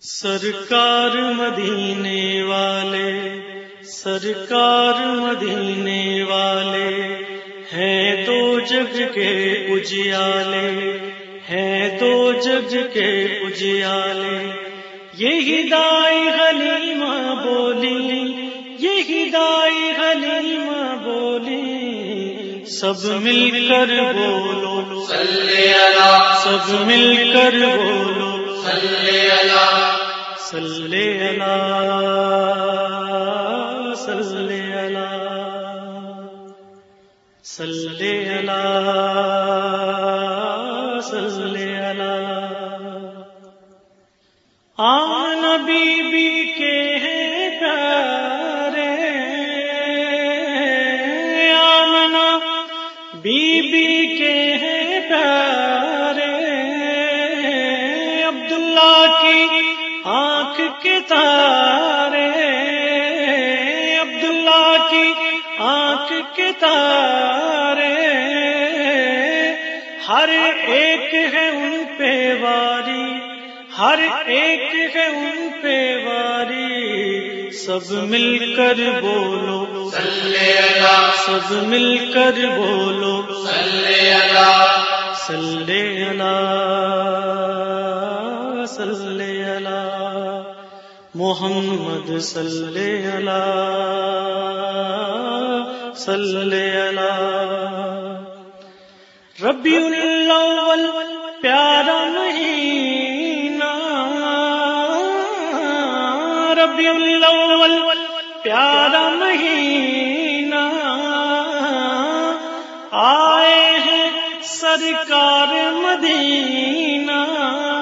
سرکار مدینے والے سرکار مدینے والے ہیں دو جگ کے اجیالے ہیں دو جگ کے اجیالے۔ یہی دائی غلیمہ بولی یہی دائی غلیمہ بولی۔ سب مل کر بولو سب مل کر بولو۔ صلی اللہ۔ صلی اللہ صلی اللہ صلی اللہ صلی اللہ۔ آن بی کے ہیں پیارے، آمنا بی بی کے ہیں پیارے۔ عبداللہ کی آنکھ کے تارے عبداللہ کی آنکھ کے تارے۔ ہر ایک ہے ان پہ واری ہر ایک ہے ان پہ واری۔ سب مل کر بولو اللہ سب مل کر بولو اللہ صلی اللہ صلی اللہ محمد صلی اللہ صلی اللہ۔ ربی الاول، پیارا مہینہ۔ ربی الاول، پیارا مہینہ۔ آئے ہیں سرکار مدینہ۔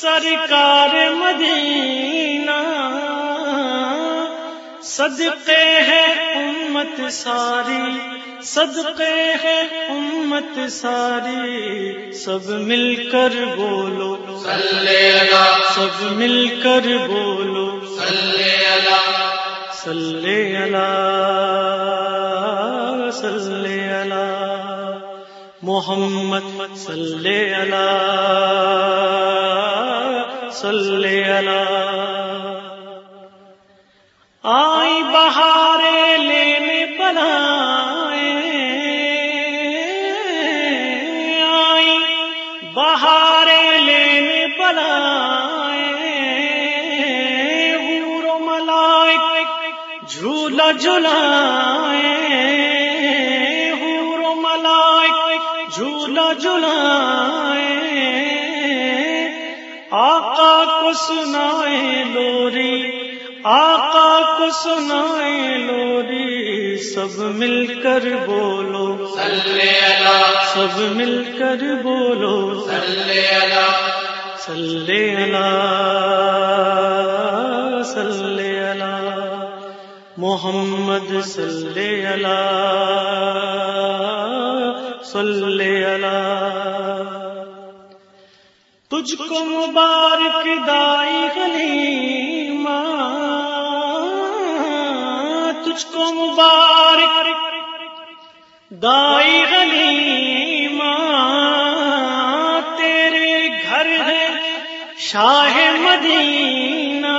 سرکار مدینہ، صدقے ہے امت ساری، صدقے ہے امت ساری، سب مل کر بولو اللہ سب مل کر بولو صلی اللہ صلی اللہ صلی اللہ، محمد صلی اللہ۔ صلی اللہ آئی بہارے لینے بنائے آئی بہارے لینے بنائے حور و ملائک جھولا جلائے حور و ملائک جھولا جلائے کو سنائے لوری آقا کو سنائے لوری سب مل کر بولو۔ سب مل کر بولو۔ صلی اللہ۔ صلی اللہ صلی اللہ۔ محمد صلی اللہ صلی اللہ۔ تجھ کو مبارک دائی غلیمہ تجھ کو مبارک دائی غلیمہ تیرے گھر ہے شاہ مدینہ،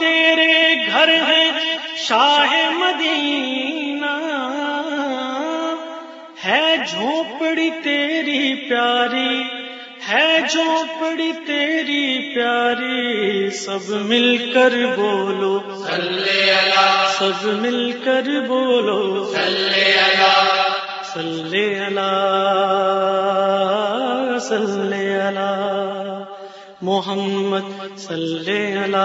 تیرے گھر ہے شاہ مدینہ، ہے جھونپڑی تیری پیاری ہے جھونپڑی تیری پیاری، سب مل کر بولو۔ سب مل کر بولو۔ صلی اللہ صلی اللہ صلی اللہ۔ محمد، صلی اللہ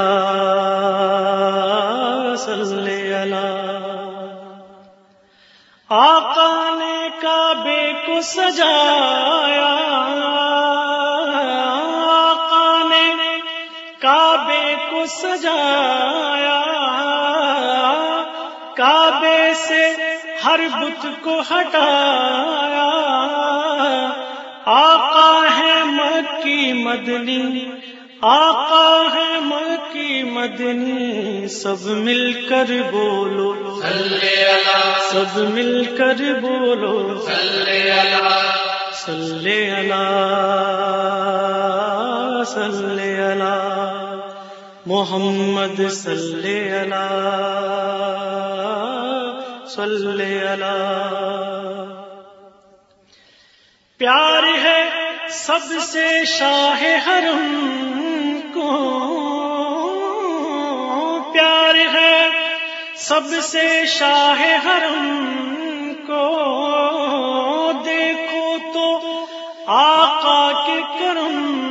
صلی اللہ۔ آقا نے کعبے کو سجایا۔ سجایا۔ کعبے سے ہر بت کو ہٹایا۔ آقا ہے مکی مدنی آقا ہے مکی مدنی سب مل کر بولو۔ سب مل کر بولو۔ صلی اللہ صلی اللہ محمد صلی اللہ صلی اللہ۔ پیار ہے سب سے شاہ حرم کو۔ پیار ہے سب سے شاہ حرم کو۔ دیکھو تو آقا کے کرم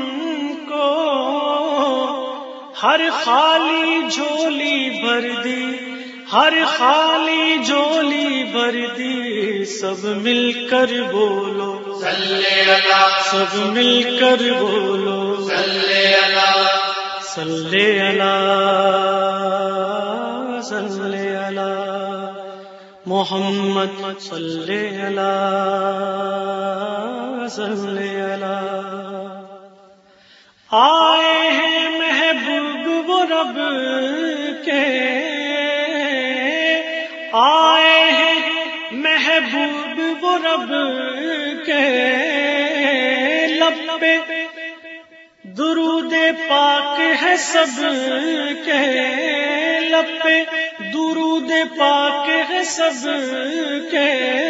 ہر خالی جھولی بھر دی ہر خالی جولی بھر دی سب مل کر بولو۔ سب مل کر بولو۔ صلی اللہ۔ صلی اللہ محمد صلی اللہ صلی اللہ۔ آئے رب کے لب پہ درود پاک ہے سب کے لب پہ درود پاک ہے سب کے۔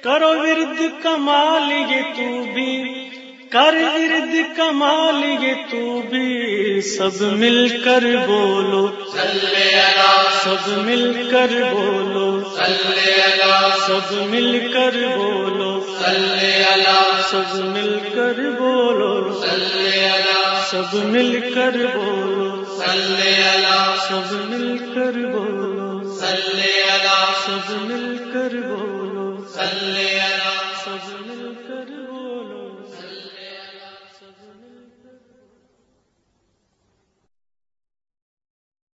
کرو ورد کمال یہ تو بھی۔ کر ورد کمال یہ تو بھی۔ سب مل کر بولو۔ سب مل کر بولو۔ سب مل کر بولو۔ اللہ سب مل کر بولو۔ اللہ سب مل کر بولو۔ اللہ سب مل کر بولو۔ اللہ سب مل